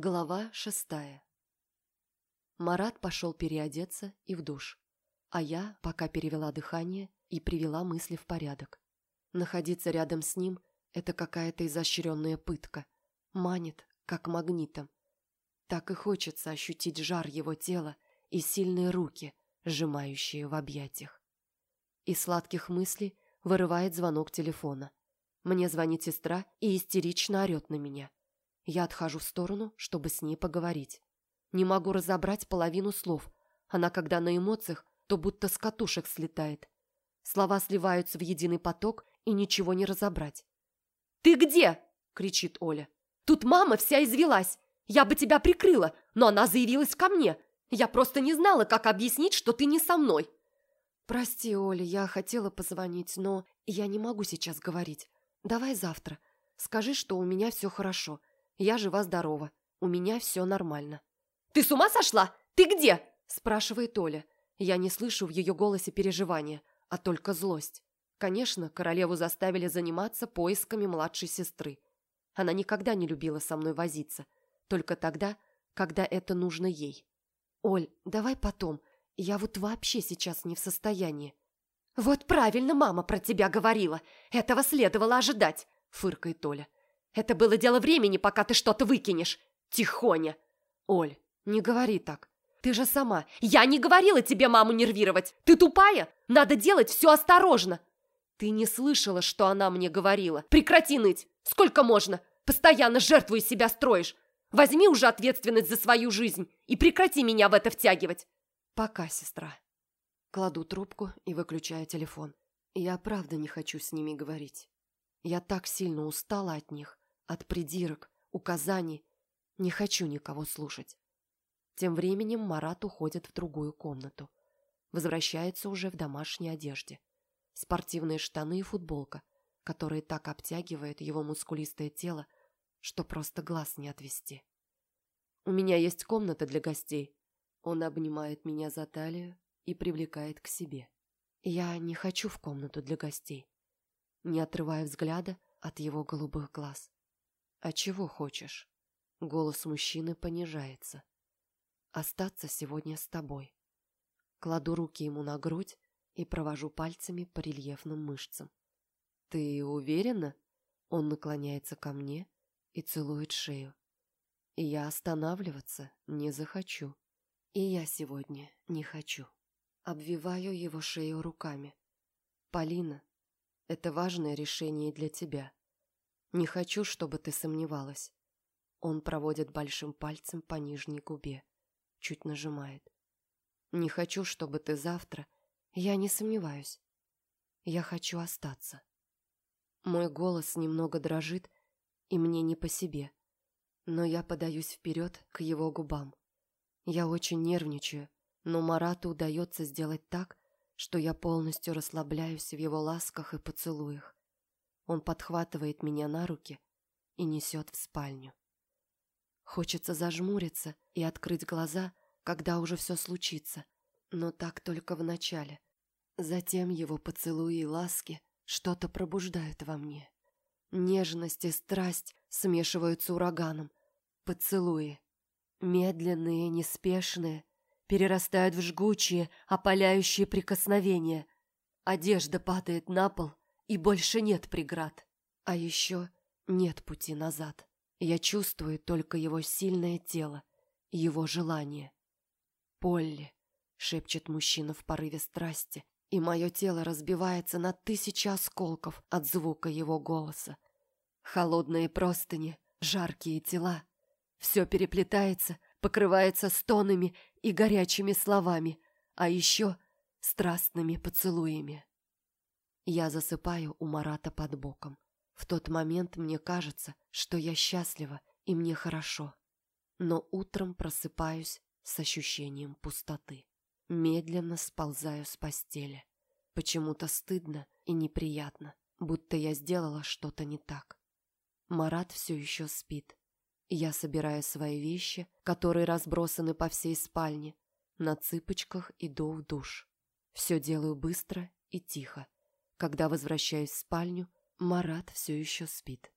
Глава шестая Марат пошел переодеться и в душ, а я пока перевела дыхание и привела мысли в порядок. Находиться рядом с ним – это какая-то изощренная пытка, манит, как магнитом. Так и хочется ощутить жар его тела и сильные руки, сжимающие в объятиях. Из сладких мыслей вырывает звонок телефона. Мне звонит сестра и истерично орет на меня – я отхожу в сторону, чтобы с ней поговорить. Не могу разобрать половину слов. Она, когда на эмоциях, то будто с катушек слетает. Слова сливаются в единый поток, и ничего не разобрать. «Ты где?» – кричит Оля. «Тут мама вся извелась. Я бы тебя прикрыла, но она заявилась ко мне. Я просто не знала, как объяснить, что ты не со мной». «Прости, Оля, я хотела позвонить, но я не могу сейчас говорить. Давай завтра. Скажи, что у меня все хорошо. Я жива-здорова. У меня все нормально. «Ты с ума сошла? Ты где?» спрашивает Оля. Я не слышу в ее голосе переживания, а только злость. Конечно, королеву заставили заниматься поисками младшей сестры. Она никогда не любила со мной возиться. Только тогда, когда это нужно ей. «Оль, давай потом. Я вот вообще сейчас не в состоянии». «Вот правильно мама про тебя говорила. Этого следовало ожидать», — фыркает Оля. Это было дело времени, пока ты что-то выкинешь. Тихоня. Оль, не говори так. Ты же сама. Я не говорила тебе маму нервировать. Ты тупая? Надо делать все осторожно. Ты не слышала, что она мне говорила. Прекрати ныть. Сколько можно? Постоянно жертву из себя строишь. Возьми уже ответственность за свою жизнь и прекрати меня в это втягивать. Пока, сестра. Кладу трубку и выключаю телефон. Я правда не хочу с ними говорить. Я так сильно устала от них от придирок, указаний. Не хочу никого слушать. Тем временем Марат уходит в другую комнату. Возвращается уже в домашней одежде. Спортивные штаны и футболка, которые так обтягивают его мускулистое тело, что просто глаз не отвести. «У меня есть комната для гостей». Он обнимает меня за талию и привлекает к себе. Я не хочу в комнату для гостей. Не отрывая взгляда от его голубых глаз. «А чего хочешь?» Голос мужчины понижается. «Остаться сегодня с тобой». Кладу руки ему на грудь и провожу пальцами по рельефным мышцам. «Ты уверена?» Он наклоняется ко мне и целует шею. И я останавливаться не захочу. И я сегодня не хочу. Обвиваю его шею руками. «Полина, это важное решение для тебя. Не хочу, чтобы ты сомневалась. Он проводит большим пальцем по нижней губе. Чуть нажимает. Не хочу, чтобы ты завтра... Я не сомневаюсь. Я хочу остаться. Мой голос немного дрожит, и мне не по себе. Но я подаюсь вперед к его губам. Я очень нервничаю, но Марату удается сделать так, что я полностью расслабляюсь в его ласках и поцелуях. Он подхватывает меня на руки и несет в спальню. Хочется зажмуриться и открыть глаза, когда уже все случится, но так только в начале. Затем его поцелуи и ласки что-то пробуждают во мне. Нежность и страсть смешиваются ураганом. Поцелуи. Медленные, неспешные, перерастают в жгучие, опаляющие прикосновения. Одежда падает на пол, и больше нет преград. А еще нет пути назад. Я чувствую только его сильное тело, его желание. «Полли», — шепчет мужчина в порыве страсти, и мое тело разбивается на тысячи осколков от звука его голоса. Холодные простыни, жаркие тела. Все переплетается, покрывается стонами и горячими словами, а еще страстными поцелуями. Я засыпаю у Марата под боком. В тот момент мне кажется, что я счастлива и мне хорошо. Но утром просыпаюсь с ощущением пустоты. Медленно сползаю с постели. Почему-то стыдно и неприятно, будто я сделала что-то не так. Марат все еще спит. Я собираю свои вещи, которые разбросаны по всей спальне. На цыпочках иду в душ. Все делаю быстро и тихо. Когда возвращаюсь в спальню, Марат все еще спит.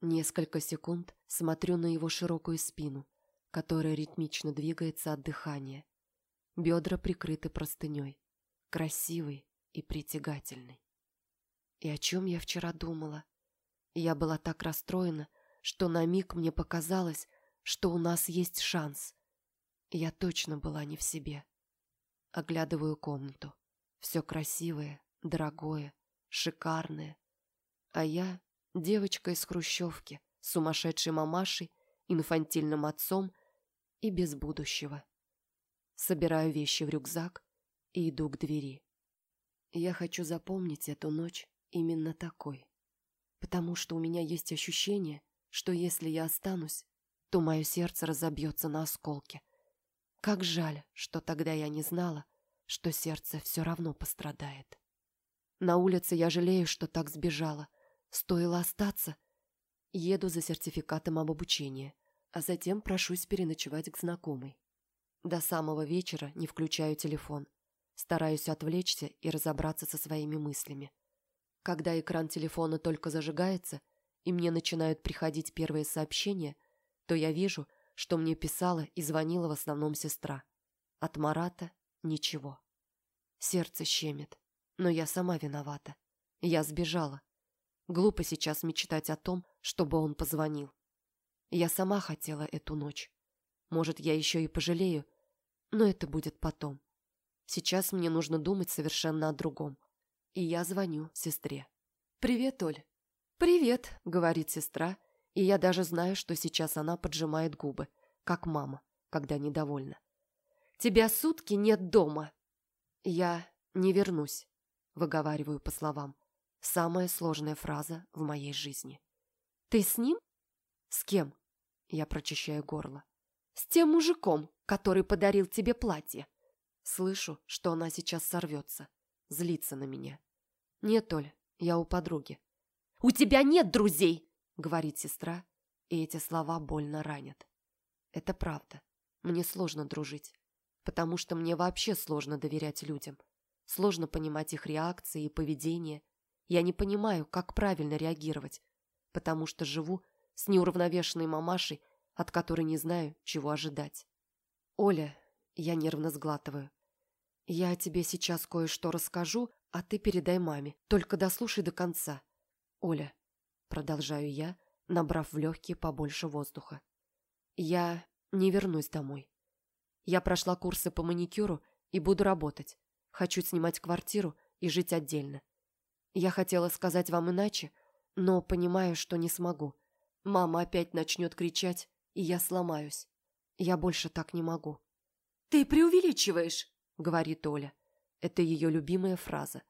Несколько секунд смотрю на его широкую спину, которая ритмично двигается от дыхания. Бедра прикрыты простыней. Красивый и притягательный. И о чем я вчера думала? Я была так расстроена, что на миг мне показалось, что у нас есть шанс. Я точно была не в себе. Оглядываю комнату. Все красивое, дорогое, шикарное. А я девочка из хрущевки, сумасшедшей мамашей, инфантильным отцом и без будущего. Собираю вещи в рюкзак и иду к двери. Я хочу запомнить эту ночь именно такой. Потому что у меня есть ощущение, что если я останусь, то мое сердце разобьется на осколки. Как жаль, что тогда я не знала, что сердце все равно пострадает. На улице я жалею, что так сбежала. Стоило остаться. Еду за сертификатом об обучении, а затем прошусь переночевать к знакомой. До самого вечера не включаю телефон. Стараюсь отвлечься и разобраться со своими мыслями. Когда экран телефона только зажигается, и мне начинают приходить первые сообщения, то я вижу, что мне писала и звонила в основном сестра. От Марата ничего. Сердце щемит, но я сама виновата. Я сбежала. Глупо сейчас мечтать о том, чтобы он позвонил. Я сама хотела эту ночь. Может, я еще и пожалею, но это будет потом. Сейчас мне нужно думать совершенно о другом и я звоню сестре. «Привет, Оль». «Привет», — говорит сестра, и я даже знаю, что сейчас она поджимает губы, как мама, когда недовольна. «Тебя сутки нет дома». «Я не вернусь», — выговариваю по словам. Самая сложная фраза в моей жизни. «Ты с ним?» «С кем?» Я прочищаю горло. «С тем мужиком, который подарил тебе платье». Слышу, что она сейчас сорвется, злится на меня. «Нет, Толь, я у подруги». «У тебя нет друзей!» — говорит сестра, и эти слова больно ранят. Это правда. Мне сложно дружить, потому что мне вообще сложно доверять людям. Сложно понимать их реакции и поведение. Я не понимаю, как правильно реагировать, потому что живу с неуравновешенной мамашей, от которой не знаю, чего ожидать. «Оля», — я нервно сглатываю, — «я тебе сейчас кое-что расскажу, а ты передай маме. Только дослушай до конца. Оля, продолжаю я, набрав в легкие побольше воздуха. Я не вернусь домой. Я прошла курсы по маникюру и буду работать. Хочу снимать квартиру и жить отдельно. Я хотела сказать вам иначе, но понимаю, что не смогу. Мама опять начнет кричать, и я сломаюсь. Я больше так не могу. «Ты преувеличиваешь», — говорит Оля. Это ее любимая фраза.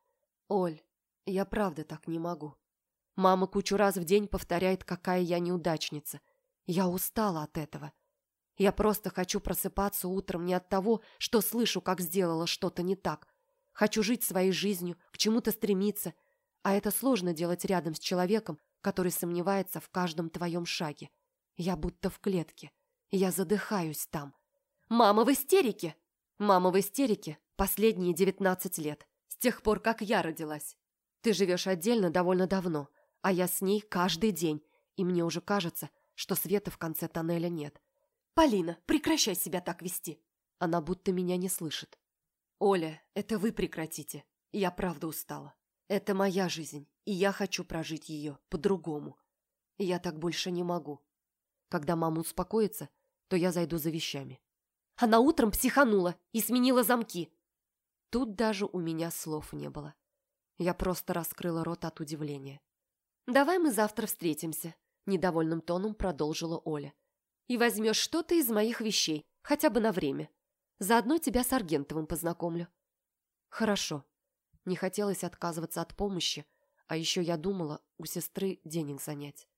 «Оль, я правда так не могу. Мама кучу раз в день повторяет, какая я неудачница. Я устала от этого. Я просто хочу просыпаться утром не от того, что слышу, как сделала что-то не так. Хочу жить своей жизнью, к чему-то стремиться. А это сложно делать рядом с человеком, который сомневается в каждом твоем шаге. Я будто в клетке. Я задыхаюсь там. Мама в истерике! Мама в истерике Последние девятнадцать лет, с тех пор, как я родилась. Ты живешь отдельно довольно давно, а я с ней каждый день, и мне уже кажется, что света в конце тоннеля нет. «Полина, прекращай себя так вести!» Она будто меня не слышит. «Оля, это вы прекратите. Я правда устала. Это моя жизнь, и я хочу прожить ее по-другому. Я так больше не могу. Когда мама успокоится, то я зайду за вещами». Она утром психанула и сменила замки. Тут даже у меня слов не было. Я просто раскрыла рот от удивления. «Давай мы завтра встретимся», – недовольным тоном продолжила Оля. «И возьмешь что-то из моих вещей, хотя бы на время. Заодно тебя с Аргентовым познакомлю». «Хорошо». Не хотелось отказываться от помощи, а еще я думала у сестры денег занять.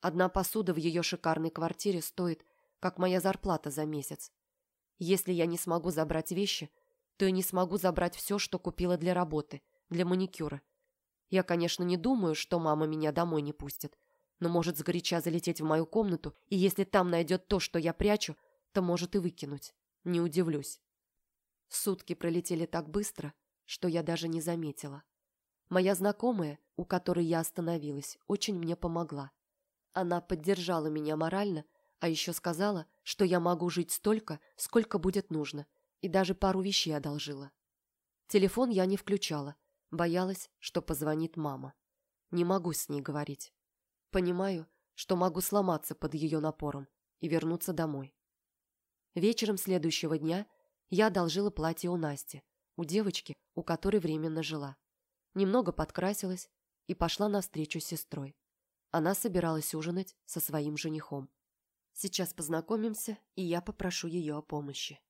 Одна посуда в ее шикарной квартире стоит, как моя зарплата за месяц. Если я не смогу забрать вещи, то я не смогу забрать все, что купила для работы, для маникюра. Я, конечно, не думаю, что мама меня домой не пустит, но может сгоряча залететь в мою комнату, и если там найдет то, что я прячу, то может и выкинуть. Не удивлюсь. Сутки пролетели так быстро, что я даже не заметила. Моя знакомая, у которой я остановилась, очень мне помогла. Она поддержала меня морально, а еще сказала, что я могу жить столько, сколько будет нужно, и даже пару вещей одолжила. Телефон я не включала, боялась, что позвонит мама. Не могу с ней говорить. Понимаю, что могу сломаться под ее напором и вернуться домой. Вечером следующего дня я одолжила платье у Насти, у девочки, у которой временно жила. Немного подкрасилась и пошла навстречу с сестрой. Она собиралась ужинать со своим женихом. Сейчас познакомимся, и я попрошу ее о помощи.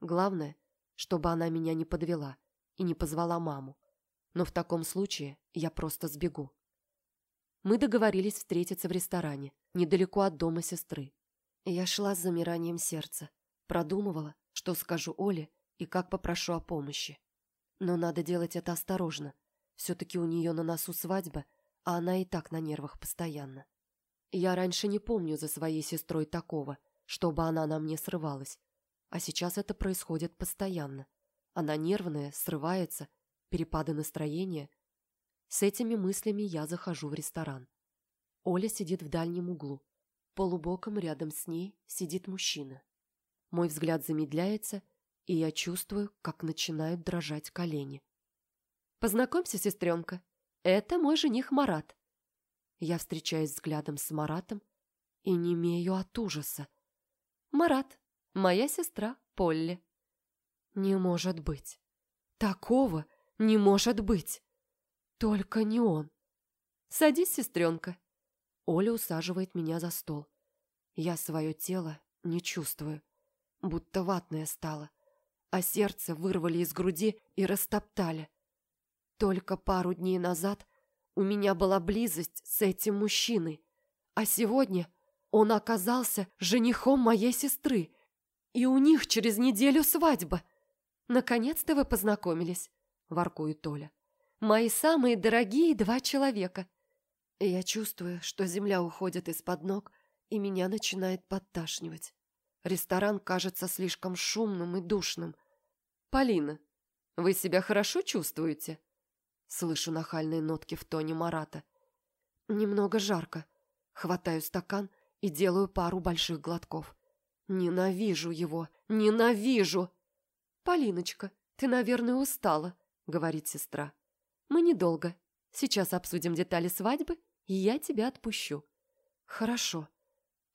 Главное, чтобы она меня не подвела и не позвала маму. Но в таком случае я просто сбегу. Мы договорились встретиться в ресторане, недалеко от дома сестры. Я шла с замиранием сердца, продумывала, что скажу Оле и как попрошу о помощи. Но надо делать это осторожно. Все-таки у нее на носу свадьба, а она и так на нервах постоянно. Я раньше не помню за своей сестрой такого, чтобы она на мне срывалась. А сейчас это происходит постоянно. Она нервная, срывается, перепады настроения. С этими мыслями я захожу в ресторан. Оля сидит в дальнем углу. Полубоком рядом с ней сидит мужчина. Мой взгляд замедляется, и я чувствую, как начинают дрожать колени. «Познакомься, сестренка, это мой жених Марат». Я встречаюсь взглядом с Маратом и не имею от ужаса. «Марат, моя сестра Полли». «Не может быть! Такого не может быть! Только не он!» «Садись, сестренка!» Оля усаживает меня за стол. Я свое тело не чувствую будто ватная стала, а сердце вырвали из груди и растоптали. Только пару дней назад у меня была близость с этим мужчиной, а сегодня он оказался женихом моей сестры, и у них через неделю свадьба. Наконец-то вы познакомились, воркует Толя. Мои самые дорогие два человека. Я чувствую, что земля уходит из-под ног, и меня начинает подташнивать. Ресторан кажется слишком шумным и душным. «Полина, вы себя хорошо чувствуете?» Слышу нахальные нотки в тоне Марата. Немного жарко. Хватаю стакан и делаю пару больших глотков. Ненавижу его, ненавижу! «Полиночка, ты, наверное, устала», — говорит сестра. «Мы недолго. Сейчас обсудим детали свадьбы, и я тебя отпущу». «Хорошо»,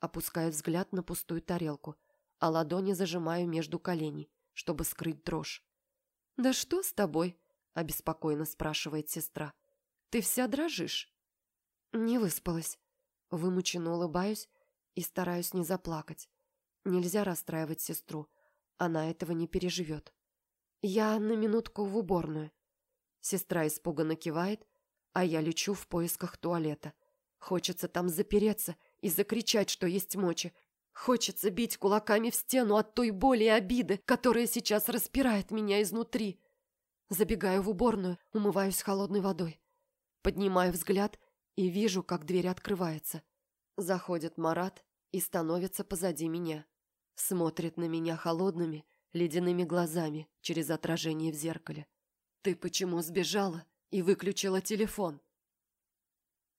Опускаю взгляд на пустую тарелку, а ладони зажимаю между коленей, чтобы скрыть дрожь. «Да что с тобой?» – обеспокоенно спрашивает сестра. «Ты вся дрожишь?» «Не выспалась». Вымученно улыбаюсь и стараюсь не заплакать. Нельзя расстраивать сестру. Она этого не переживет. «Я на минутку в уборную». Сестра испуганно кивает, а я лечу в поисках туалета. Хочется там запереться и закричать, что есть мочи. Хочется бить кулаками в стену от той боли и обиды, которая сейчас распирает меня изнутри. Забегаю в уборную, умываюсь холодной водой. Поднимаю взгляд и вижу, как дверь открывается. Заходит Марат и становится позади меня. Смотрит на меня холодными, ледяными глазами через отражение в зеркале. «Ты почему сбежала и выключила телефон?»